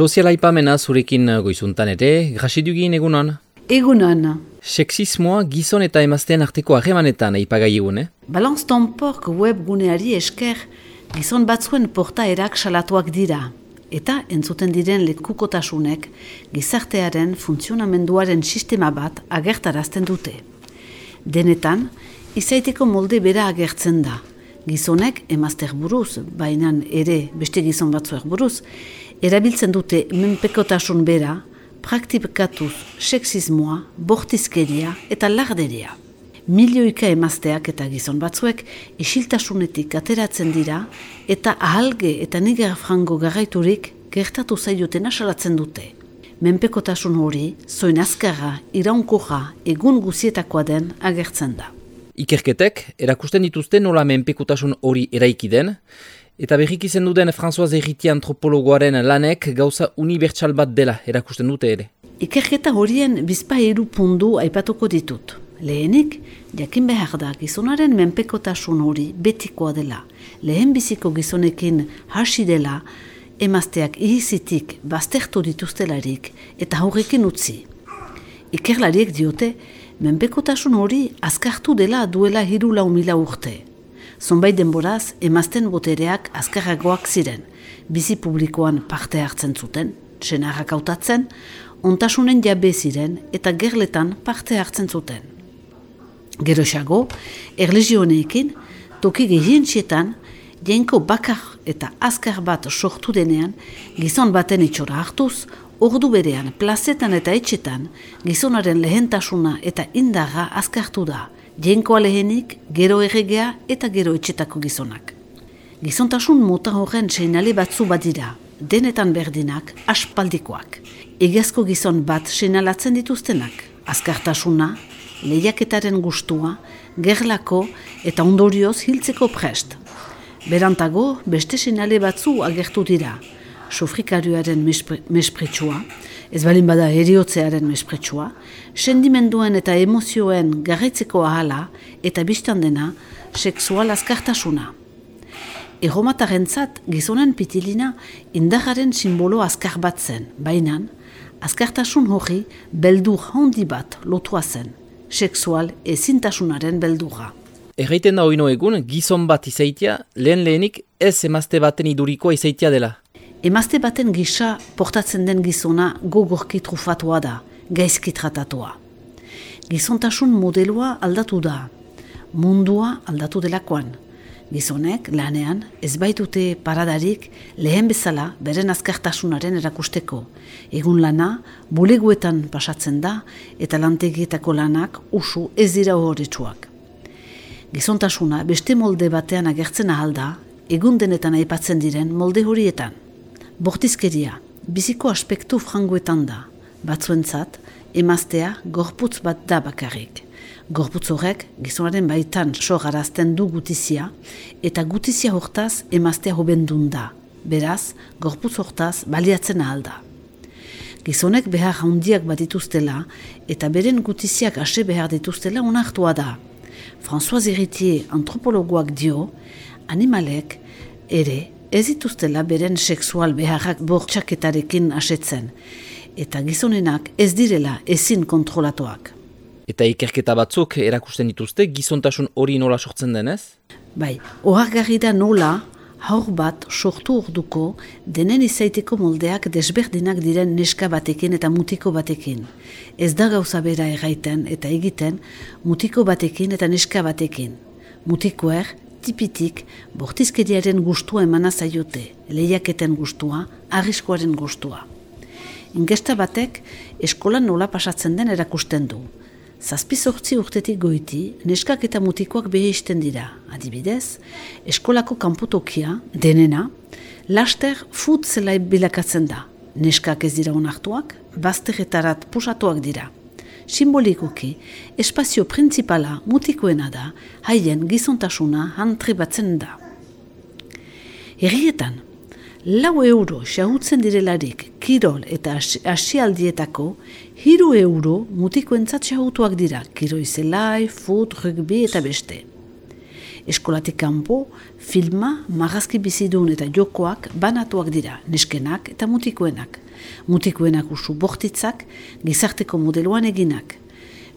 Soziala ipamena zurekin goizuntan ere, grasidugin egunon? Egunon. Sexismoa gizon eta emaztean arteko harremanetan aipagai egun, eh? Balance Tonpork web guneari esker, gizon batzuen porta erak salatuak dira. Eta entzuten diren lekukotasunek gizartearen funtzionamenduaren sistema bat agertarazten dute. Denetan, izaiteko molde bera agertzen da. Gizonek emazter buruz, bainan ere beste gizon batzuek buruz, erabiltzen dute menpekotasun bera, praktikatuz seksismoa, bortizkeria eta larderia. Milioika emazteak eta gizon batzuek isiltasunetik ateratzen dira eta ahalge eta nigar frango garraiturik gertatu zailuten asalatzen dute. Menpekotasun hori, zoin azkarra, iraunkoja, egun guzietakoa den agertzen da. Ikerketek, erakusten dituzte nola menpekotasun hori eraiki den, Eta berrik izan duten François Erriti antropologoaren lanek gauza unibertsal bat dela erakusten dute ere. Ikerketa horien bizpa eru pundu aipatuko ditut. Lehenik, jakin behar da gizonaren menpekotasun hori betikoa dela. Lehen biziko gizonekin hasi dela, emazteak ihizitik baztertu dituztelarik eta horrekin utzi. Ikerlariek diote, menpekotasun hori azkartu dela duela hiru lau mila urte zonbait denboraz emazten botereak azkarragoak ziren, bizi publikoan parte hartzen zuten, senarrak hautatzen, ontasunen jabe ziren eta gerletan parte hartzen zuten. Geroxago, erlegioneekin, toki gehientzietan, jenko bakar eta azkar bat sortu denean, gizon baten itxora hartuz, ordu berean, plazetan eta etxetan, gizonaren lehentasuna eta indaga azkartu da, jenkoa lehenik, gero erregea eta gero etxetako gizonak. Gizontasun mota horren seinale batzu badira, denetan berdinak, aspaldikoak. Egazko gizon bat seinalatzen dituztenak, azkartasuna, lehiaketaren gustua, gerlako eta ondorioz hiltzeko prest. Berantago, beste seinale batzu agertu dira, sofrikarioaren mespretsua, ez balin bada eriotzearen mespretsua, sendimenduen eta emozioen garritzeko ahala eta biztan dena seksual azkartasuna. Erromataren zat, gizonen pitilina indaharen simbolo azkar bat zen, baina azkartasun hori beldur handi bat lotua zen, seksual ezintasunaren beldurra. Erraiten da oino egun, gizon bat izaitia, lehen lehenik ez emazte baten idurikoa izaitia dela. Emazte baten gisa portatzen den gizona gogorki trufatua da, gaizki tratatua. Gizontasun modelua aldatu da, mundua aldatu delakoan. Gizonek, lanean, ez baitute paradarik lehen bezala beren azkartasunaren erakusteko. Egun lana, buleguetan pasatzen da eta lantegietako lanak usu ez dira horretsuak. Gizontasuna beste molde batean agertzen ahalda, egun denetan aipatzen diren molde horietan. Bortizkeria, biziko aspektu frangoetan da. Batzuentzat, emaztea gorputz bat da bakarrik. Gorputz horrek gizonaren baitan sogarazten du gutizia eta gutizia hortaz emaztea hobendun da. Beraz, gorputz hortaz baliatzen da. Gizonek behar handiak bat dituztela eta beren gutiziak ase behar dituztela unartua da. François Héritier antropologoak dio, animalek ere ez dituztela beren sexual beharrak bortxaketarekin asetzen, eta gizonenak ez direla ezin kontrolatuak. Eta ikerketa batzuk erakusten dituzte gizontasun hori nola sortzen denez? Bai, ohargarri da nola haur bat sortu orduko denen izaiteko moldeak desberdinak diren neska batekin eta mutiko batekin. Ez da gauza bera erraiten eta egiten mutiko batekin eta neska batekin. Mutikoer tipitik bortizkeriaren gustua emana zaiote, lehiaketen gustua, arriskoaren gustua. Ingesta batek eskolan nola pasatzen den erakusten du. Zazpi sortzi urtetik goiti, neskak eta mutikoak behisten dira. Adibidez, eskolako kanputokia, denena, laster fut zelai bilakatzen da. Neskak ez dira onartuak, bazterretarat pusatuak dira simbolikoki, espazio principala mutikoena da, haien gizontasuna batzen da. Herrietan, lau euro xahutzen direlarik kirol eta asialdietako, hiru euro mutikoentzat xahutuak dira, kiroi zelai, fut, rugby eta beste. Eskolatik kanpo, filma, marrazki bizidun eta jokoak banatuak dira, neskenak eta mutikoenak. Mutikoenak usu bortitzak, gizarteko modeloan eginak.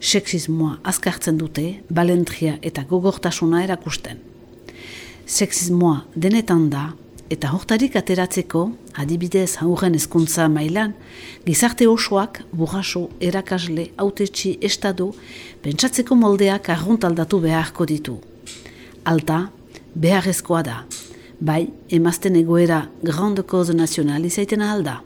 Sexismoa azkartzen dute, balentria eta gogortasuna erakusten. Sexismoa denetan da, eta hortarik ateratzeko, adibidez hauren hezkuntza mailan, gizarte osoak, burraso, erakasle, autetxi, estado, pentsatzeko moldeak arruntaldatu beharko ditu. Alta, beharrezkoa da. Bai, emazten egoera Grande Cause Nazional izaiten alda.